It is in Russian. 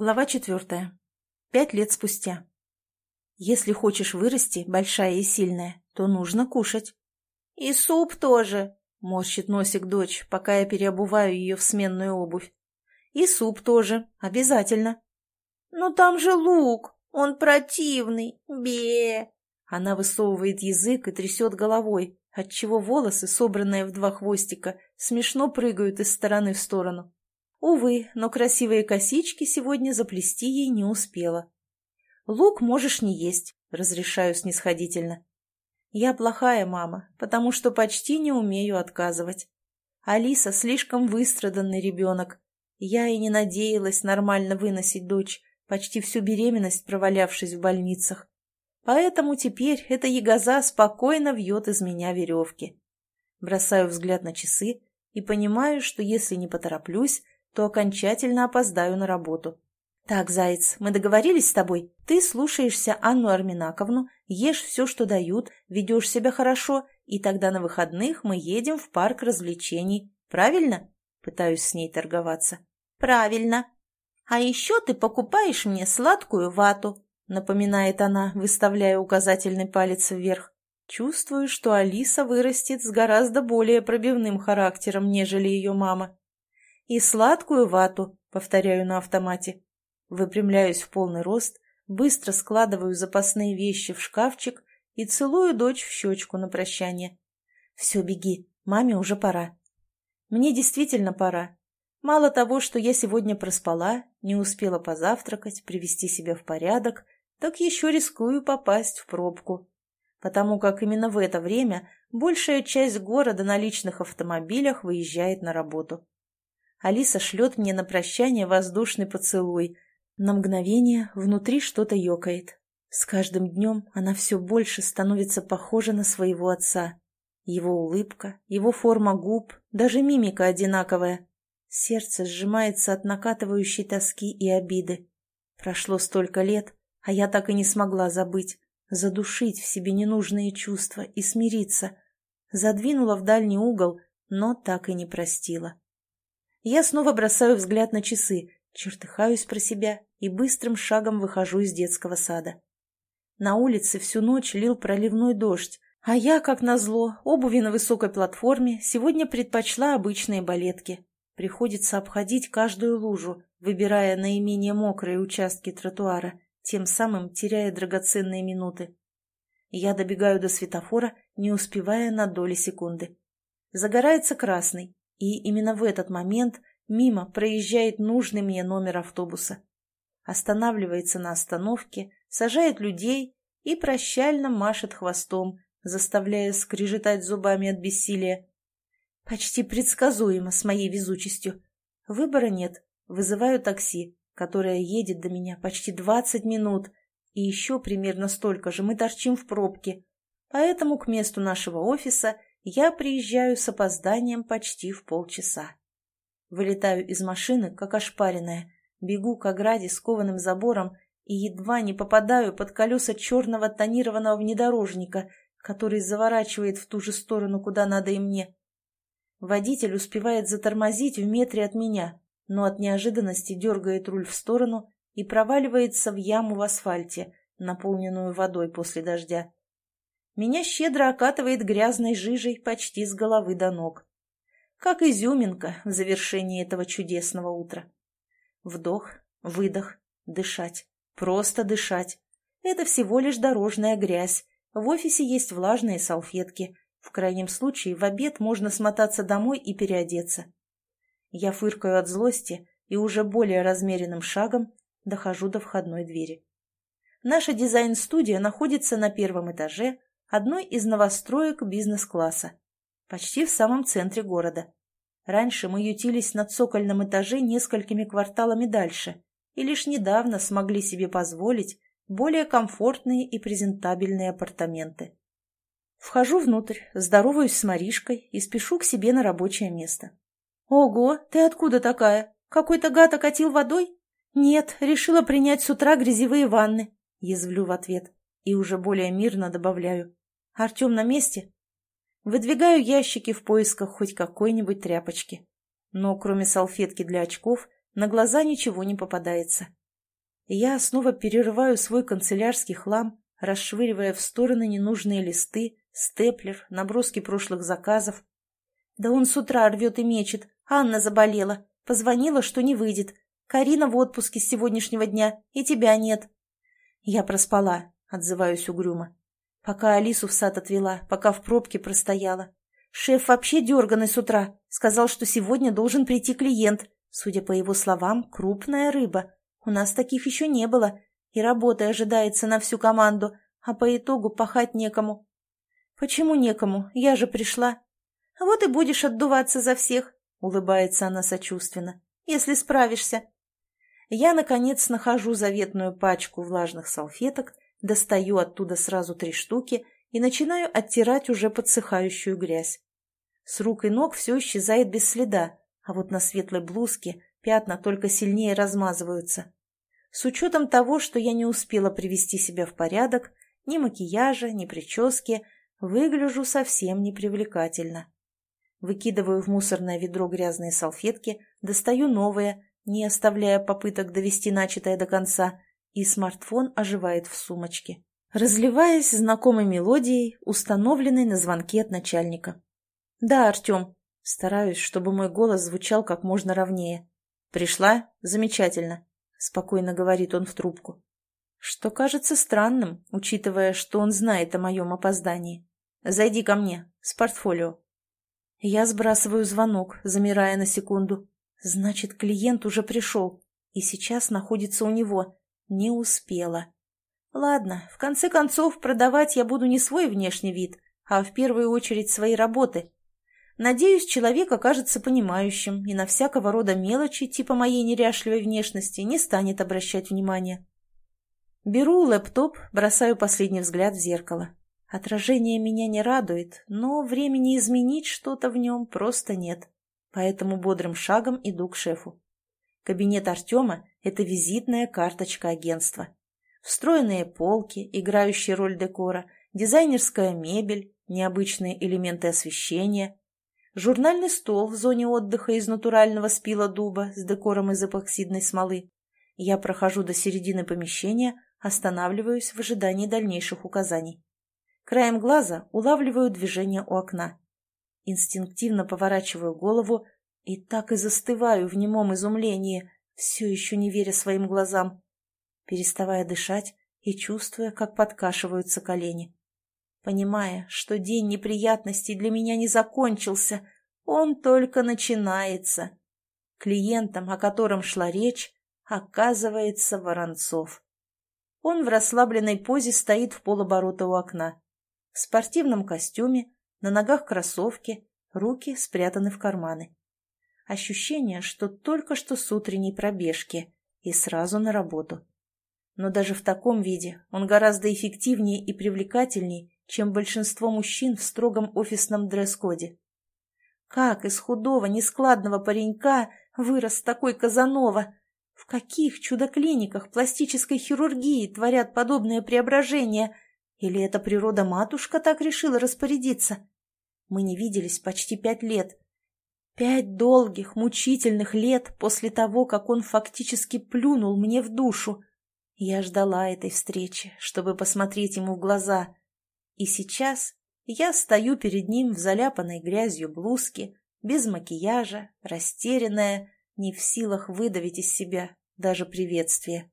Глава четвертая. Пять лет спустя. Если хочешь вырасти, большая и сильная, то нужно кушать. «И суп тоже», — морщит носик дочь, пока я переобуваю ее в сменную обувь. «И суп тоже, обязательно». «Но там же лук, он противный, бе Она высовывает язык и трясет головой, отчего волосы, собранные в два хвостика, смешно прыгают из стороны в сторону. Увы, но красивые косички сегодня заплести ей не успела. «Лук можешь не есть», — разрешаю снисходительно. «Я плохая мама, потому что почти не умею отказывать. Алиса слишком выстраданный ребенок. Я и не надеялась нормально выносить дочь, почти всю беременность провалявшись в больницах. Поэтому теперь эта ягоза спокойно вьет из меня веревки. Бросаю взгляд на часы и понимаю, что если не потороплюсь, то окончательно опоздаю на работу. «Так, Заяц, мы договорились с тобой? Ты слушаешься Анну Арминаковну, ешь все, что дают, ведешь себя хорошо, и тогда на выходных мы едем в парк развлечений. Правильно?» Пытаюсь с ней торговаться. «Правильно. А еще ты покупаешь мне сладкую вату», напоминает она, выставляя указательный палец вверх. Чувствую, что Алиса вырастет с гораздо более пробивным характером, нежели ее мама. И сладкую вату, повторяю на автомате. Выпрямляюсь в полный рост, быстро складываю запасные вещи в шкафчик и целую дочь в щечку на прощание. Все, беги, маме уже пора. Мне действительно пора. Мало того, что я сегодня проспала, не успела позавтракать, привести себя в порядок, так еще рискую попасть в пробку. Потому как именно в это время большая часть города на личных автомобилях выезжает на работу. Алиса шлет мне на прощание воздушный поцелуй. На мгновение внутри что-то ёкает. С каждым днем она все больше становится похожа на своего отца. Его улыбка, его форма губ, даже мимика одинаковая. Сердце сжимается от накатывающей тоски и обиды. Прошло столько лет, а я так и не смогла забыть, задушить в себе ненужные чувства и смириться. Задвинула в дальний угол, но так и не простила. Я снова бросаю взгляд на часы, чертыхаюсь про себя и быстрым шагом выхожу из детского сада. На улице всю ночь лил проливной дождь, а я, как назло, обуви на высокой платформе сегодня предпочла обычные балетки. Приходится обходить каждую лужу, выбирая наименее мокрые участки тротуара, тем самым теряя драгоценные минуты. Я добегаю до светофора, не успевая на доли секунды. Загорается красный, и именно в этот момент мимо проезжает нужный мне номер автобуса. Останавливается на остановке, сажает людей и прощально машет хвостом, заставляя скрежетать зубами от бессилия. Почти предсказуемо с моей везучестью. Выбора нет. Вызываю такси, которое едет до меня почти двадцать минут, и еще примерно столько же мы торчим в пробке. Поэтому к месту нашего офиса я приезжаю с опозданием почти в полчаса. Вылетаю из машины, как ошпаренная, бегу к ограде с кованым забором и едва не попадаю под колеса черного тонированного внедорожника, который заворачивает в ту же сторону, куда надо и мне. Водитель успевает затормозить в метре от меня, но от неожиданности дергает руль в сторону и проваливается в яму в асфальте, наполненную водой после дождя. Меня щедро окатывает грязной жижей почти с головы до ног. Как изюминка в завершении этого чудесного утра. Вдох, выдох, дышать. Просто дышать. Это всего лишь дорожная грязь. В офисе есть влажные салфетки. В крайнем случае в обед можно смотаться домой и переодеться. Я фыркаю от злости и уже более размеренным шагом дохожу до входной двери. Наша дизайн-студия находится на первом этаже, одной из новостроек бизнес-класса, почти в самом центре города. Раньше мы ютились на цокольном этаже несколькими кварталами дальше и лишь недавно смогли себе позволить более комфортные и презентабельные апартаменты. Вхожу внутрь, здороваюсь с Маришкой и спешу к себе на рабочее место. «Ого, ты откуда такая? Какой-то гад окатил водой?» «Нет, решила принять с утра грязевые ванны», — язвлю в ответ и уже более мирно добавляю. Артем на месте? Выдвигаю ящики в поисках хоть какой-нибудь тряпочки. Но кроме салфетки для очков на глаза ничего не попадается. Я снова перерываю свой канцелярский хлам, расшвыривая в стороны ненужные листы, степлер, наброски прошлых заказов. Да он с утра рвет и мечет. Анна заболела. Позвонила, что не выйдет. Карина в отпуске с сегодняшнего дня, и тебя нет. Я проспала, отзываюсь угрюмо. Пока Алису в сад отвела, пока в пробке простояла. Шеф вообще дерганый с утра. Сказал, что сегодня должен прийти клиент. Судя по его словам, крупная рыба. У нас таких еще не было. И работы ожидается на всю команду, а по итогу пахать некому. Почему некому? Я же пришла. Вот и будешь отдуваться за всех, улыбается она сочувственно, если справишься. Я, наконец, нахожу заветную пачку влажных салфеток, достаю оттуда сразу три штуки и начинаю оттирать уже подсыхающую грязь. С рук и ног все исчезает без следа, а вот на светлой блузке пятна только сильнее размазываются. С учетом того, что я не успела привести себя в порядок, ни макияжа, ни прически, выгляжу совсем непривлекательно. Выкидываю в мусорное ведро грязные салфетки, достаю новые, не оставляя попыток довести начатое до конца, и смартфон оживает в сумочке, разливаясь знакомой мелодией, установленной на звонке от начальника. «Да, Артем». Стараюсь, чтобы мой голос звучал как можно ровнее. «Пришла? Замечательно», — спокойно говорит он в трубку. Что кажется странным, учитывая, что он знает о моем опоздании. «Зайди ко мне, с портфолио». Я сбрасываю звонок, замирая на секунду. Значит, клиент уже пришел и сейчас находится у него. Не успела. Ладно, в конце концов, продавать я буду не свой внешний вид, а в первую очередь свои работы. Надеюсь, человек окажется понимающим и на всякого рода мелочи типа моей неряшливой внешности не станет обращать внимания. Беру лэптоп, бросаю последний взгляд в зеркало. Отражение меня не радует, но времени изменить что-то в нем просто нет. Поэтому бодрым шагом иду к шефу. Кабинет Артема – это визитная карточка агентства. Встроенные полки, играющие роль декора, дизайнерская мебель, необычные элементы освещения, журнальный стол в зоне отдыха из натурального спила дуба с декором из эпоксидной смолы. Я прохожу до середины помещения, останавливаюсь в ожидании дальнейших указаний. Краем глаза улавливаю движение у окна. Инстинктивно поворачиваю голову и так и застываю в немом изумлении, все еще не веря своим глазам, переставая дышать и чувствуя, как подкашиваются колени. Понимая, что день неприятностей для меня не закончился, он только начинается. Клиентом, о котором шла речь, оказывается Воронцов. Он в расслабленной позе стоит в полоборота у окна в спортивном костюме, на ногах кроссовки, руки спрятаны в карманы. Ощущение, что только что с утренней пробежки и сразу на работу. Но даже в таком виде он гораздо эффективнее и привлекательней, чем большинство мужчин в строгом офисном дресс-коде. Как из худого, нескладного паренька вырос такой Казанова? В каких чудо-клиниках пластической хирургии творят подобные преображения – или эта природа-матушка так решила распорядиться? Мы не виделись почти пять лет. Пять долгих, мучительных лет после того, как он фактически плюнул мне в душу. Я ждала этой встречи, чтобы посмотреть ему в глаза. И сейчас я стою перед ним в заляпанной грязью блузке, без макияжа, растерянная, не в силах выдавить из себя даже приветствие.